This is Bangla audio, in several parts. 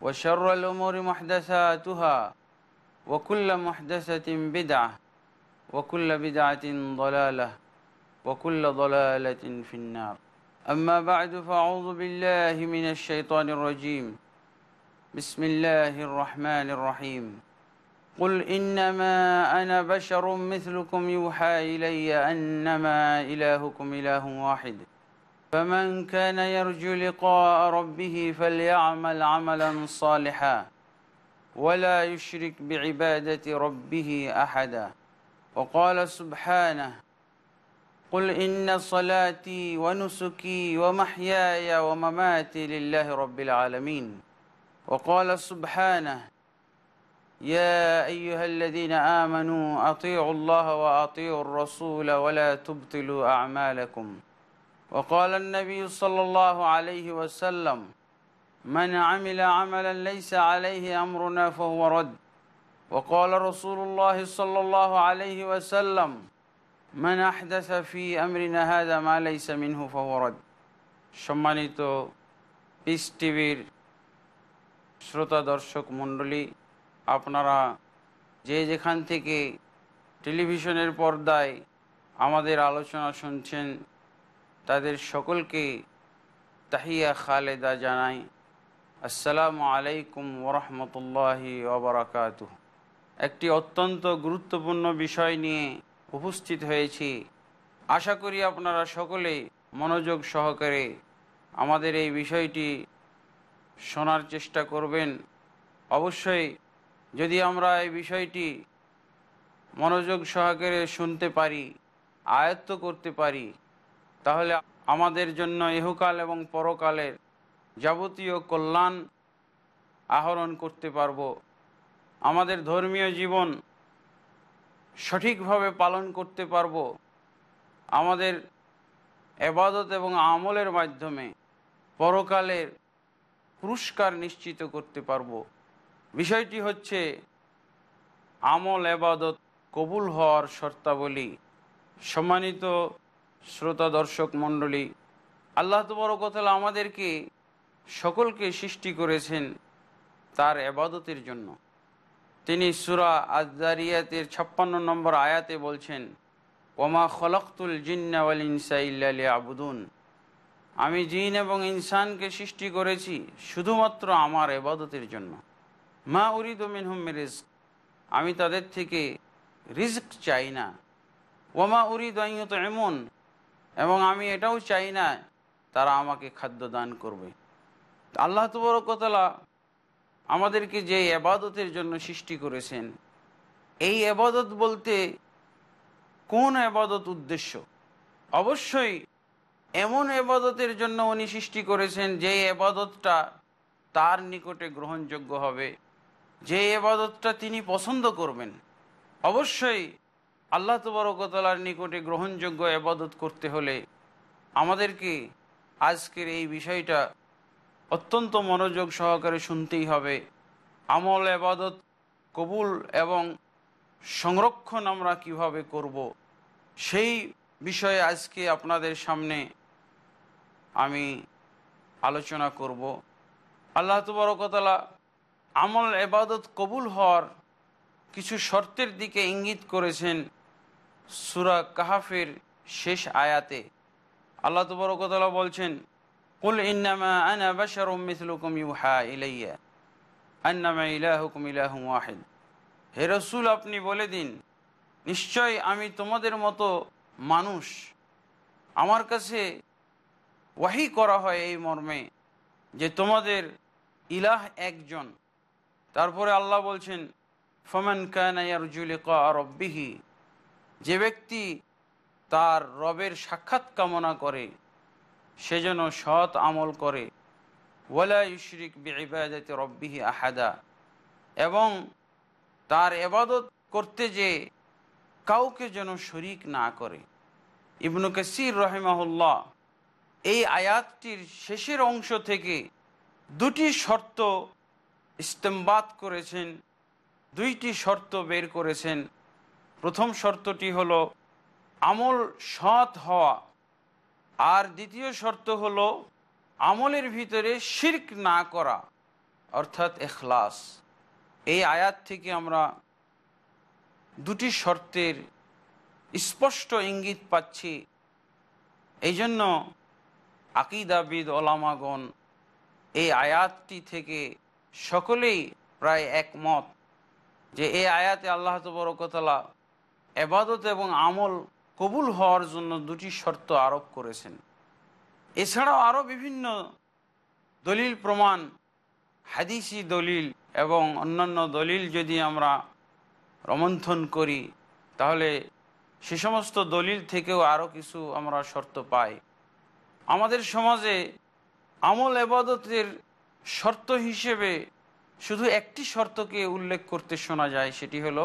وشر الأمور محدثاتها وكل محدثة بدعة وكل بدعة ضلالة وكل ضلالة في النار. أما بعد فأعوذ بالله من الشيطان الرجيم. بسم الله الرحمن الرحيم. قل إنما أنا بشر مثلكم يوحى إلي أنما إلهكم إله واحد. فمن كان يرجو لقاء ربه فليعمل عملا صالحا ولا يشرك بعبادة ربه أحدا. وقال سبحانه قل إن صلاتي ونسكي ومحياي ومماتي لله رب العالمين وقال سبحانه يا أيها الذين آمنوا أطيعوا الله وأطيعوا الرسول ولا تبطلوا أعمالكم وقال النبي صلى الله عليه وسلم من عمل عملا ليس عليه أمرنا فهو رد وقال رسول الله صلى الله عليه وسلم من أحدث في أمرنا هذا ما ليس منه فهو رد সম্মানিত পিস টিভির শ্রোতা দর্শক মণ্ডলী আপনারা যে যেখান থেকে টেলিভিশনের পর্দায় আমাদের আলোচনা শুনছেন তাদের সকলকে তাহিয়া খালেদা জানাই, আসসালামু আলাইকুম ওরহমতুল্লাহি ওবরাকাত একটি অত্যন্ত গুরুত্বপূর্ণ বিষয় নিয়ে উপস্থিত হয়েছি। আশা করি আপনারা সকলে মনোযোগ সহকারে আমাদের এই বিষয়টি শোনার চেষ্টা করবেন। অবশ্যই যদি আমরা এই বিষয়টি মনোযোগ সহকারে শুনতে পারি, আয়ত্ত করতে পারি তাহলে আমাদের জন্য ইহকাল এবং পরকালের যাবতীয় কল্যাণ আহরণ করতে পারব। আমাদের ধর্মীয় জীবন সঠিকভাবে পালন করতে পারব। আমাদের এবাদত এবং আমলের মাধ্যমে পরকালের পুরস্কার নিশ্চিত করতে পারব। বিষয়টি হচ্ছে আমল, এবাদত কবুল হওয়ার শর্তাবলী। সম্মানিত শ্রোতা, দর্শক, মণ্ডলী, আল্লাহ তবরকতাল আমাদেরকে সকলকে সৃষ্টি করেছেন তার এবাদতের জন্য। তিনি সুরা আজারিয়াতের ছাপ্পান্ন নম্বর আয়াতে বলছেন, ওমা খলকতুল জিন্নাওয়াল ইনসা ইল্লা আবুদুন আমি জিন এবং ইনসানকে সৃষ্টি করেছি শুধুমাত্র আমার এবাদতের জন্য। মা উরিদ মিনহুম রিস্ক আমি তাদের থেকে রিস্ক চাই না। ওমা উরিদ এমন এবং আমি এটাও চাই না, তারা আমাকে খাদ্য দান করবে। আল্লাহ তবরকতলা আমাদেরকে যে এবাদতের জন্য সৃষ্টি করেছেন, এই এবাদত বলতে কোন এবাদত উদ্দেশ্য? অবশ্যই এমন এবাদতের জন্য উনি সৃষ্টি করেছেন যে এবাদতটা তার নিকটে গ্রহণযোগ্য হবে, যে এবাদতটা তিনি পছন্দ করবেন। অবশ্যই আল্লাহ তবরকতলার নিকটে গ্রহণযোগ্য এবাদত করতে হলে আমাদেরকে আজকের এই বিষয়টা অত্যন্ত মনোযোগ সহকারে শুনতেই হবে। আমল, এবাদত কবুল এবং সংরক্ষণ আমরা কীভাবে করব সেই বিষয়ে আজকে আপনাদের সামনে আমি আলোচনা করব। আল্লাহ তবরকতলা আমল, এবাদত কবুল হওয়ার কিছু শর্তের দিকে ইঙ্গিত করেছেন। সুরা কাহাফের শেষ আয়াতে আল্লাহ তবরকতলা বলছেন, কুল ইন্নামা ইলাইয়া হে রসুল, আপনি বলে দিন, নিশ্চয় আমি তোমাদের মতো মানুষ আমার কাছে ওয়াহি করা হয় এই মর্মে যে তোমাদের ইলাহ একজন। তারপরে আল্লাহ বলছেন, ফমান কানাইয়ারজুলিকা রব্বিহি যে ব্যক্তি তার রবের সাক্ষাৎ কামনা করে, সে যেন সৎ আমল করে। ওয়ালা ইশরিক বিবাদতে রব্বিহি আহাদা। এবং তার এবাদত করতে যে কাউকে যেন শরিক না করে। ইবনু কাসির রহেমাহুল্লাহ এই আয়াতটির শেষের অংশ থেকে দুটি শর্ত ইস্তেমবাদ করেছেন, দুইটি শর্ত বের করেছেন। প্রথম শর্তটি হলো আমল সৎ হওয়া। আর দ্বিতীয় শর্ত হলো আমলের ভিতরে শির্ক না করা, অর্থাৎ এখলাস। এই আয়াত থেকে আমরা দুটি শর্তের স্পষ্ট ইঙ্গিত পাচ্ছি। এই জন্য আকিদাবিদ ওলামাগণ এই আয়াতটি থেকে সকলেই প্রায় একমত যে এই আয়াতে আল্লাহ তবরকতলা এবাদত এবং আমল কবুল হওয়ার জন্য দুটি শর্ত আরোপ করেছেন। এছাড়াও আরও বিভিন্ন দলিল প্রমাণ, হাদিসি দলিল এবং অন্যান্য দলিল যদি আমরা রমন্থন করি, তাহলে সে সমস্ত দলিল থেকেও আরও কিছু আমরা শর্ত পাই। আমাদের সমাজে আমল এবাদতের শর্ত হিসেবে শুধু একটি শর্তকে উল্লেখ করতে শোনা যায়, সেটি হলো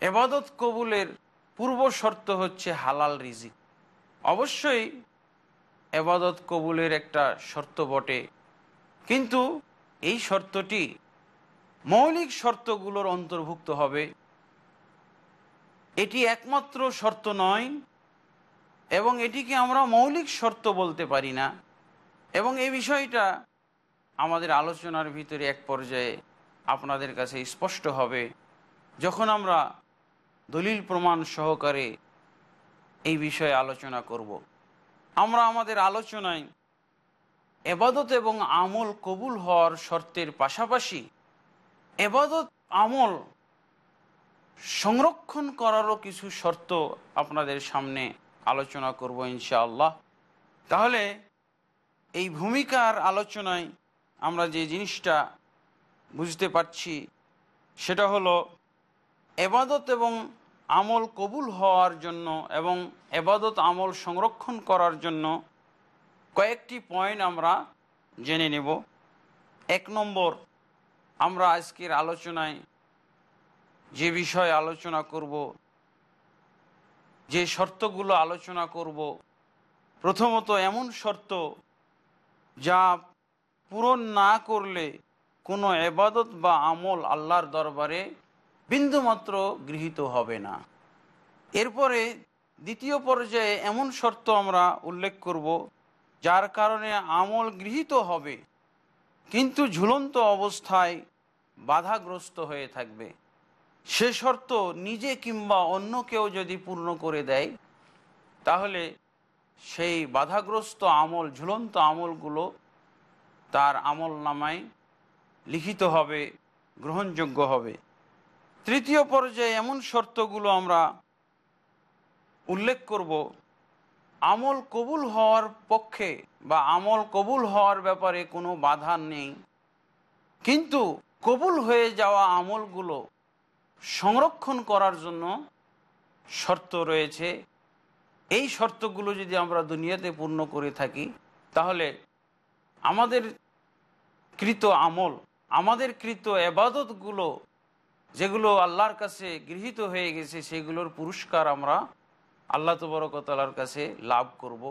এবাদত কবুলের পূর্ব শর্ত হচ্ছে হালাল রিজিক। অবশ্যই এবাদত কবুলের একটা শর্ত বটে। কিন্তু এই শর্তটি মৌলিক শর্তগুলোর অন্তর্ভুক্ত হবে। এটি একমাত্র শর্ত নয় এবং এটিকে আমরা মৌলিক শর্ত বলতে পারি না। এবং এই বিষয়টা আমাদের আলোচনার ভিতরে এক পর্যায়ে আপনাদের কাছে স্পষ্ট হবে। যখন আমরা দলিল প্রমাণ সহকারে এই বিষয়ে আলোচনা করব। আমরা আমাদের আলোচনায় এবাদত এবং আমল কবুল হওয়ার শর্তের পাশাপাশি এবাদত, আমল সংরক্ষণ করারও কিছু শর্ত আপনাদের সামনে আলোচনা করব ইনশাআল্লাহ। তাহলে এই ভূমিকার আলোচনায় আমরা যে জিনিসটা বুঝতে পারছি, সেটা হলো এবাদত এবং আমল কবুল হওয়ার জন্য এবং এবাদত আমল সংরক্ষণ করার জন্য কয়েকটি পয়েন্ট আমরা জেনে নেব। এক নম্বর, আমরা আজকের আলোচনায় যে বিষয়ে আলোচনা করব, যে শর্তগুলো আলোচনা করব, প্রথমত এমন শর্ত যা পূরণ না করলে কোনো এবাদত বা আমল আল্লাহর দরবারে বিন্দুমাত্র গৃহীত হবে না। এরপরে দ্বিতীয় পর্যায়ে এমন শর্ত আমরা উল্লেখ করব, যার কারণে আমল গৃহীত হবে, কিন্তু ঝুলন্ত অবস্থায় বাধাগ্রস্ত হয়ে থাকবে। সে শর্ত নিজে কিংবা অন্য কেউ যদি পূর্ণ করে দেয়, তাহলে সেই বাধাগ্রস্ত আমল, ঝুলন্ত আমলগুলো তার আমল নামায় লিখিত হবে, গ্রহণযোগ্য হবে। তৃতীয় পর্যায়ে এমন শর্তগুলো আমরা উল্লেখ করব। আমল কবুল হওয়ার পক্ষে বা আমল কবুল হওয়ার ব্যাপারে কোনো বাধা নেই। কিন্তু কবুল হয়ে যাওয়া আমলগুলো সংরক্ষণ করার জন্য শর্ত রয়েছে। এই শর্তগুলো যদি আমরা দুনিয়াতে পূর্ণ করে থাকি, তাহলে আমাদের কৃত আমল, আমাদের কৃত এবাদতগুলো যেগুলো আল্লাহর কাছে গৃহীত হয়ে গেছে, সেগুলোর পুরস্কার আমরা আল্লাহ তবরকতালার কাছে লাভ করব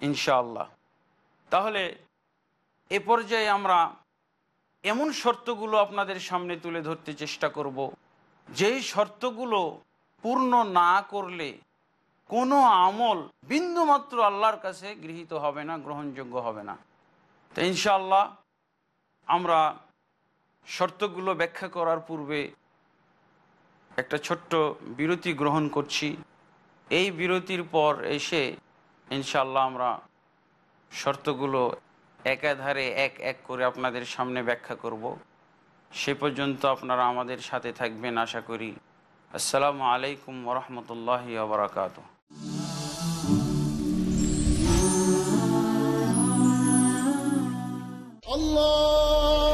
ইনশাআল্লাহ। তাহলে এ পর্যায়ে আমরা এমন শর্তগুলো আপনাদের সামনে তুলে ধরতে চেষ্টা করব। যেই শর্তগুলো পূর্ণ না করলে কোনো আমল বিন্দুমাত্র আল্লাহর কাছে গৃহীত হবে না, গ্রহণযোগ্য হবে না। তো ইনশাআল্লাহ আমরা শর্তগুলো ব্যাখ্যা করার পূর্বে একটা ছোট্ট বিরতি গ্রহণ করছি। এই বিরতির পর এসে ইনশাল্লাহ আমরা শর্তগুলো একাধারে এক এক করে আপনাদের সামনে ব্যাখ্যা করব। সে পর্যন্ত আপনারা আমাদের সাথে থাকবেন আশা করি। আসসালামু আলাইকুম রহমতুল্লাহ আবরাকাত Allah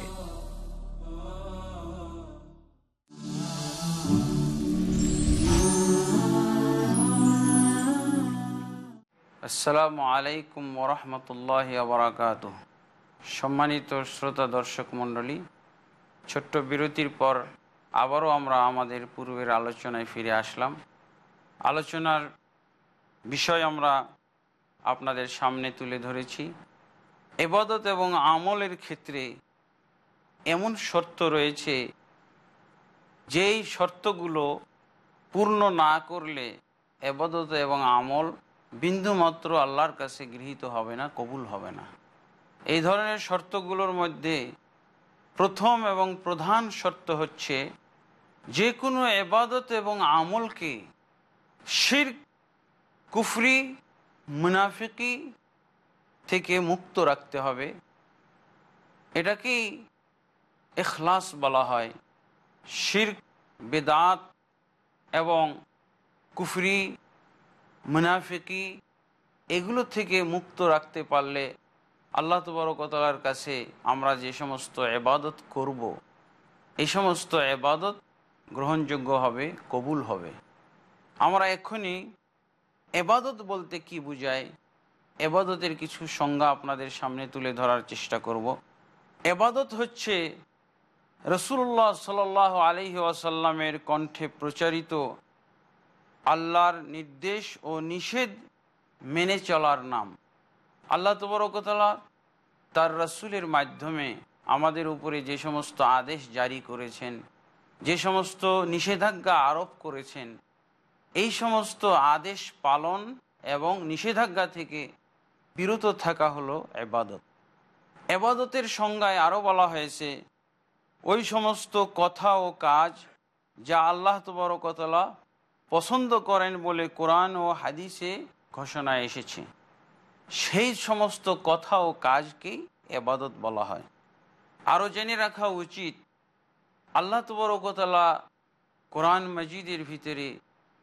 আসসালামু আলাইকুম ওরহমতুল্লাহ বরাকাত সম্মানিত শ্রোতা দর্শক মণ্ডলী, ছোট্ট বিরতির পর আবারও আমরা আমাদের পূর্বের আলোচনায় ফিরে আসলাম। আলোচনার বিষয় আমরা আপনাদের সামনে তুলে ধরেছি। এবাদত এবং আমলের ক্ষেত্রে এমন শর্ত রয়েছে, যেই শর্তগুলো পূর্ণ না করলে এবাদত এবং আমল বিন্দুমাত্র আল্লাহর কাছে গৃহীত হবে না, কবুল হবে না। এই ধরনের শর্তগুলোর মধ্যে প্রথম এবং প্রধান শর্ত হচ্ছে, যে কোনো এবাদত এবং আমলকে শির কুফরি, মুনাফিকি থেকে মুক্ত রাখতে হবে। এটাকেই এখলাস বলা হয়। শির বেদাত এবং কুফরি মুনাফিকি এগুলো থেকে মুক্ত রাখতে পারলে আল্লাহ তবরকতালার কাছে আমরা যে সমস্ত এবাদত করব। এই সমস্ত এবাদত গ্রহণযোগ্য হবে, কবুল হবে আমরা এক্ষুনি এবাদত বলতে কি বুঝায় এবাদতের কিছু সংজ্ঞা আপনাদের সামনে তুলে ধরার চেষ্টা করব। এবাদত হচ্ছে রসুল্লাহ সাল আলহি আসাল্লামের কণ্ঠে প্রচারিত আল্লাহর নির্দেশ ও নিষেধ মেনে চলার নাম। আল্লাহ তবরকতলা তার রসুলের মাধ্যমে আমাদের উপরে যে সমস্ত আদেশ জারি করেছেন, যে সমস্ত নিষেধাজ্ঞা আরোপ করেছেন, এই সমস্ত আদেশ পালন এবং নিষেধাজ্ঞা থেকে বিরত থাকা হলো এবাদত। এবাদতের সংজ্ঞায় আরও বলা হয়েছে, ওই সমস্ত কথা ও কাজ যা আল্লাহ তবরকতলা পছন্দ করেন বলে কোরআন ও হাদিসে ঘোষণা এসেছে। সেই সমস্ত কথা ও কাজকেই এবাদত বলা হয়। আরও জেনে রাখা উচিত, আল্লাহ তবরকতলা কোরআন মজিদের ভিতরে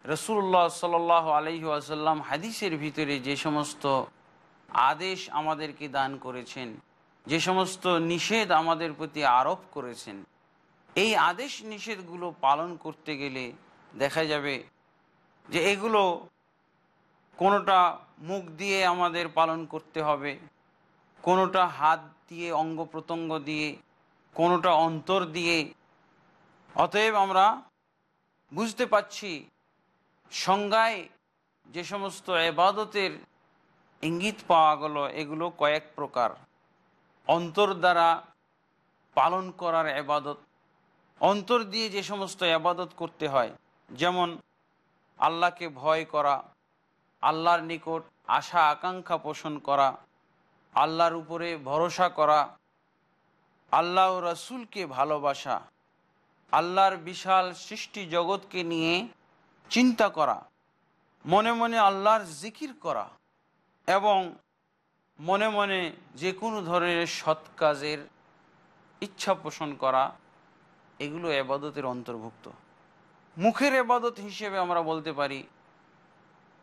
রসুল্লাহ সাল আলহি আসাল্লাম হাদিসের ভিতরে যে সমস্ত আদেশ আমাদেরকে দান করেছেন, যে সমস্ত নিষেধ আমাদের প্রতি আরোপ করেছেন, এই আদেশ নিষেধগুলো পালন করতে গেলে দেখা যাবে যে এগুলো কোনোটা মুখ দিয়ে আমাদের পালন করতে হবে, কোনোটা হাত দিয়ে, অঙ্গ প্রত্যঙ্গ দিয়ে, কোনোটা অন্তর দিয়ে। অতএব আমরা বুঝতে পাচ্ছি সংজ্ঞায় যে সমস্ত এবাদতের ইঙ্গিত পাওয়া গেল, এগুলো কয়েক প্রকার। অন্তর দ্বারা পালন করার এবাদত। অন্তর দিয়ে যে সমস্ত আবাদত করতে হয়, যেমন আল্লাহকে ভয় করা, আল্লাহর নিকট আশা, আকাঙ্ক্ষা পোষণ করা, আল্লাহর উপরে ভরসা করা, আল্লাহ রসুলকে ভালোবাসা, আল্লাহর বিশাল সৃষ্টি জগৎকে নিয়ে চিন্তা করা, মনে মনে আল্লাহর জিকির করা এবং মনে মনে যে কোনো ধরনের সৎ কাজের ইচ্ছা পোষণ করা, এগুলো এবাদতের অন্তর্ভুক্ত। মুখের এবাদত হিসেবে আমরা বলতে পারি,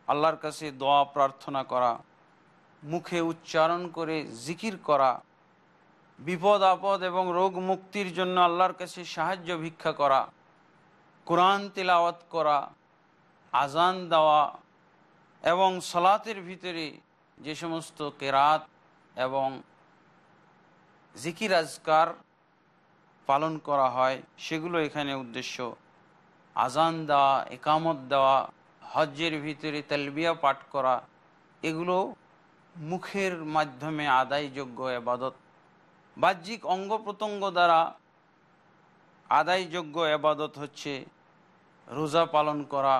আল্লাহর কাছে দোয়া, প্রার্থনা করা, মুখে উচ্চারণ করে জিকির করা, বিপদ, আপদ এবং রোগ মুক্তির জন্য আল্লাহর কাছে সাহায্য ভিক্ষা করা, কোরআন তেলাওয়াত করা আজান দেওয়া এবং সলাতের ভিতরে যে সমস্ত কেরাত এবং জিকির আজকার পালন করা হয়, সেগুলো এখানে উদ্দেশ্য। আজান দেওয়া, একামত দেওয়া, হজ্জের ভিতরে তেলবিয়া পাঠ করা, এগুলো মুখের মাধ্যমে আদায়যোগ্য এবাদত। বাহ্যিক অঙ্গ প্রত্যঙ্গ দ্বারা আদায়যোগ্য এবাদত হচ্ছে রোজা পালন করা,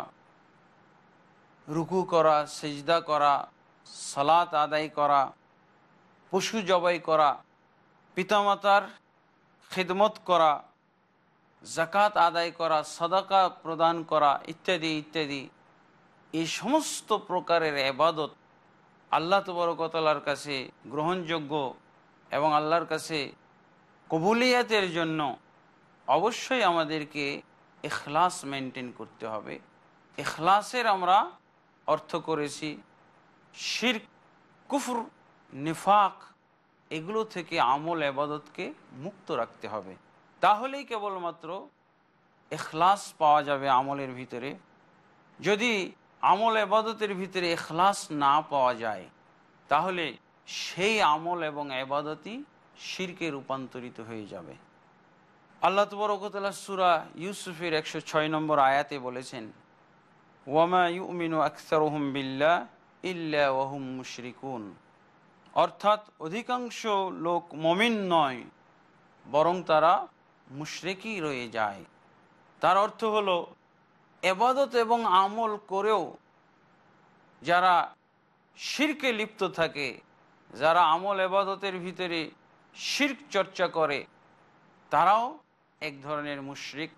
রুকু করা, সেজদা করা, সালাত আদায় করা, পশু জবাই করা, পিতামাতার খেদমত করা জাকাত আদায় করা, সদাকা প্রদান করা ইত্যাদি ইত্যাদি। এই সমস্ত প্রকারের এবাদত আল্লাহ তবরকতলার কাছে গ্রহণযোগ্য এবং আল্লাহর কাছে কবুলিয়াতের জন্য অবশ্যই আমাদেরকে এখলাস মেনটেন করতে হবে। এখলাসের আমরা অর্থ করেছি শির, কুফর, নিফাক, এগুলো থেকে আমল আবাদতকে মুক্ত রাখতে হবে। তাহলেই কেবলমাত্র এখলাস পাওয়া যাবে আমলের ভিতরে। যদি আমল এবাদতের ভিতরে এখলাস না পাওয়া যায়, তাহলে সেই আমল এবং এবাদতই শিরকে রূপান্তরিত হয়ে যাবে। আল্লাহ তবরকতলা সুরা ইউসুফের একশো ছয় নম্বর আয়াতে বলেছেন, ওয়ামা ইউমিনু আখতারহম বিল্লা ইল্লা ওয়াহুম মুশরিকুন। অর্থাৎ অধিকাংশ লোক মমিন নয়, বরং তারা মুশরেকই রয়ে যায়। তার অর্থ হলো, এবাদত এবং আমল করেও যারা শিরকে লিপ্ত থাকে, যারা আমল এবাদতের ভিতরে শির্ক চর্চা করে, তারাও এক ধরনের মুশরিক।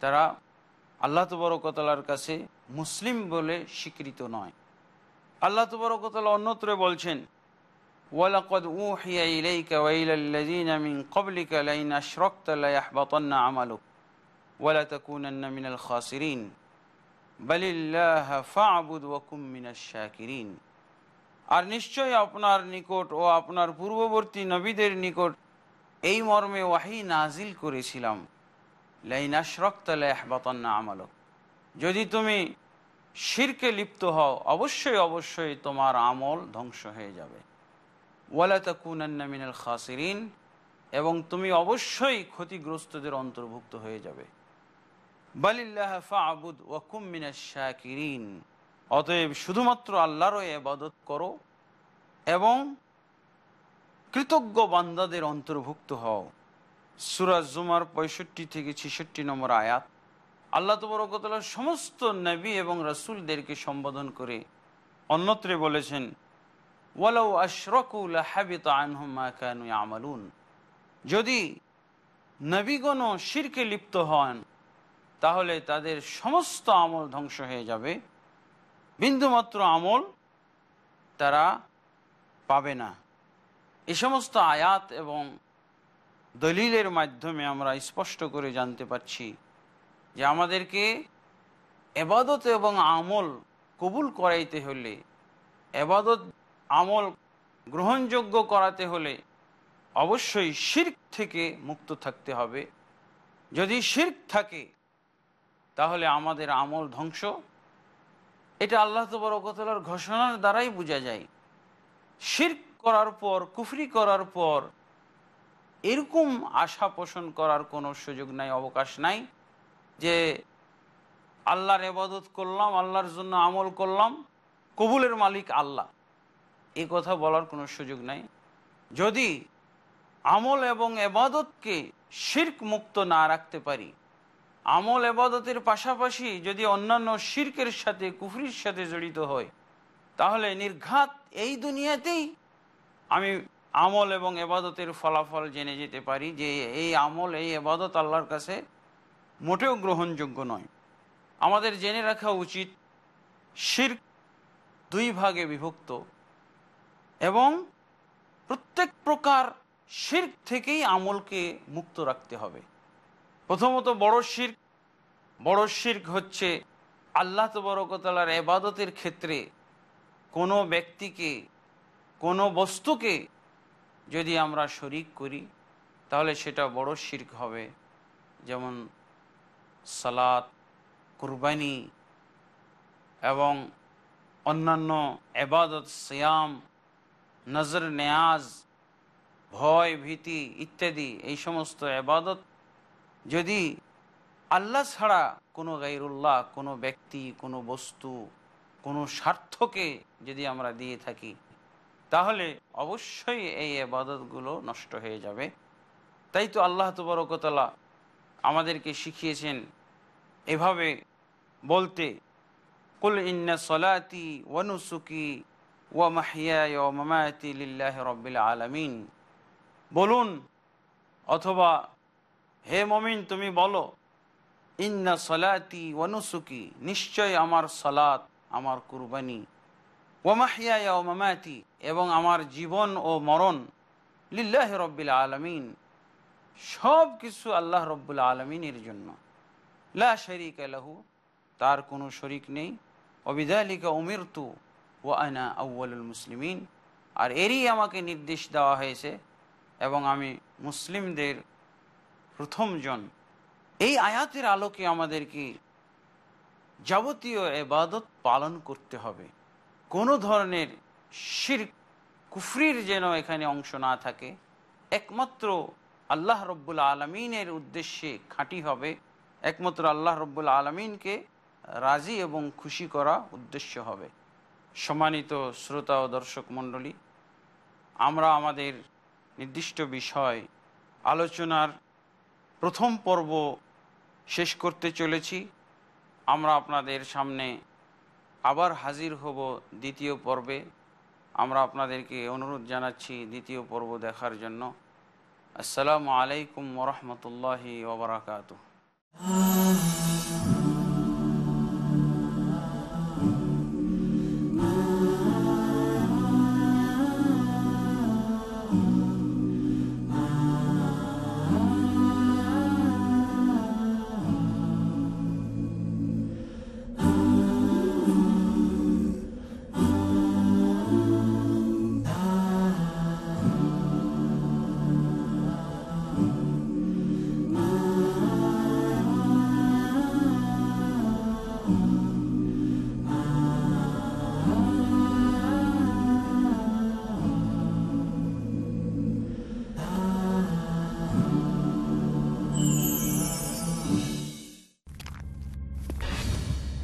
তারা আল্লাহ তবরকতলার কাছে মুসলিম বলে স্বীকৃত নয়। আল্লাহ তবরকতলা অন্যত্র বলছেন উহিয়া ইলাইকা ওয়াইলা আল্লাযীনা মিন ক্বাবলিকা লাইন আশরাকতা লায়াহবাতান্না আমালুক ওয়ালা তাকুনান্না মিনাল খাসিরিন। বালিল্লাহ ফা'বুদ ওয়া কুম মিনাশ শাকিরিন। আর নিশ্চয় আপনার নিকট ও আপনার পূর্ববর্তী নবীদের নিকট এই মর্মে ওয়াহি নাজিল করেছিলাম। লাইন আশরাকতা লায়াহবাতান্না আমালুক। যদি তুমি শিরকে লিপ্ত হও, অবশ্যই অবশ্যই তোমার আমল ধ্বংস হয়ে যাবে। খাসিরিন, এবং তুমি অবশ্যই ক্ষতিগ্রস্তদের অন্তর্ভুক্ত হয়ে যাবে। অতএব শুধুমাত্র আল্লাহরও এবাদত করো এবং কৃতজ্ঞ বান্দাদের অন্তর্ভুক্ত হও। সুরাজ জুমার পঁয়ষট্টি থেকে ছেষট্টি নম্বর আয়াত, আল্লাহ তবরকতলার সমস্ত নবী এবং রসুলদেরকে সম্বোধন করে অন্যত্রে বলেছেন যদি নবীগণ শিরকে লিপ্ত হন, তাহলে তাদের সমস্ত আমল ধ্বংস হয়ে যাবে। বিন্দুমাত্র আমল তারা পাবে না। এ সমস্ত আয়াত এবং দলিলের মাধ্যমে আমরা স্পষ্ট করে জানতে পারছি যে আমাদেরকে এবাদত এবং আমল কবুল করাইতে হলে এবাদত আমল গ্রহণযোগ্য করাতে হলে অবশ্যই শির্ক থেকে মুক্ত থাকতে হবে। যদি শির্ক থাকে, তাহলে আমাদের আমল ধ্বংস। এটা আল্লাহ তবরকতলার ঘোষণার দ্বারাই বোঝা যায়। শির্ক করার পর, কুফরি করার পর, এরকম আশা পোষণ করার কোনো সুযোগ নাই, অবকাশ নাই যে আল্লাহর এবাদত করলাম, আল্লাহর জন্য আমল করলাম, কবুলের মালিক আল্লাহ। এ কথা বলার কোনো সুযোগ নাই। যদি আমল এবং এবাদতকে শির্ক মুক্ত না রাখতে পারি, আমল এবাদতের পাশাপাশি যদি অন্যান্য শির্কের সাথে, কুফরির সাথে জড়িত হয়, তাহলে নির্ঘাত এই দুনিয়াতেই আমি আমল এবং এবাদতের ফলাফল জেনে যেতে পারি যে এই আমল, এই এবাদত আল্লাহর কাছে মোটেও গ্রহণযোগ্য নয়। আমাদের জেনে রাখা উচিত, শির্ক দুই ভাগে বিভক্ত। এবং প্রত্যেক প্রকার শির্ক থেকেই আমলকে মুক্ত রাখতে হবে। প্রথমত বড় শির্ক বড় শির্ক হচ্ছে আল্লাহ তবরকতলার এবাদতের ক্ষেত্রে কোনো ব্যক্তিকে, কোনো বস্তুকে যদি আমরা শরিক করি, তাহলে সেটা বড় শির্ক হবে। যেমন সালাত, কুরবানি এবং অন্যান্য এবাদত, সিয়াম নজর, নেয়াজ, ভয়, ভীতি ইত্যাদি, এই সমস্ত এবাদত যদি আল্লাহ ছাড়া কোনো গাইরুল্লাহ কোনো ব্যক্তি, কোনো বস্তু, কোনো স্বার্থকে যদি আমরা দিয়ে থাকি, তাহলে অবশ্যই এই এবাদতগুলো নষ্ট হয়ে যাবে। তাই তো আল্লাহ তবরকতলা আমাদেরকে শিখিয়েছেন এভাবে বলতে, কুল ইন্না সলাতি ওয়ানুসুকি আলমিন। বলুন, অথবা হে মমিন, তুমি বলো, ইন্না সলাতি ওয়ানুসুকি নিশ্চয় আমার সলাত, আমার কুরবানি। ওমাহিয়া ও মামায়াতি এবং আমার জীবন ও মরণ লিল্লাহ রব্বিল আলমিন। সব কিছু আল্লাহ রব্বুল আলমিনের জন্য। লা শরিক লাহু, তার কোনো শরিক নেই। অবিদালিকা উমিরতু ও আনা আউ্বালুল মুসলিমিন আর এরই আমাকে নির্দেশ দেওয়া হয়েছে এবং আমি মুসলিমদের প্রথমজন এই আয়াতের আলোকে আমাদেরকে যাবতীয় এবাদত পালন করতে হবে। কোনো ধরনের শির কুফরির যেন এখানে অংশ না থাকে। একমাত্র আল্লাহ রব্বুল আলমিনের উদ্দেশ্যে খাঁটি হবে। একমাত্র আল্লাহ রব্বুল আলমিনকে রাজি এবং খুশি করা উদ্দেশ্য হবে। সম্মানিত শ্রোতা ও দর্শক মণ্ডলী, আমরা আমাদের নির্দিষ্ট বিষয় আলোচনার প্রথম পর্ব শেষ করতে চলেছি। আমরা আপনাদের সামনে আবার হাজির হব দ্বিতীয় পর্বে। আমরা আপনাদেরকে অনুরোধ জানাচ্ছি দ্বিতীয় পর্ব দেখার জন্য। আসসালামু আলাইকুম ওরহমতুল্লাহি ওবরাকাত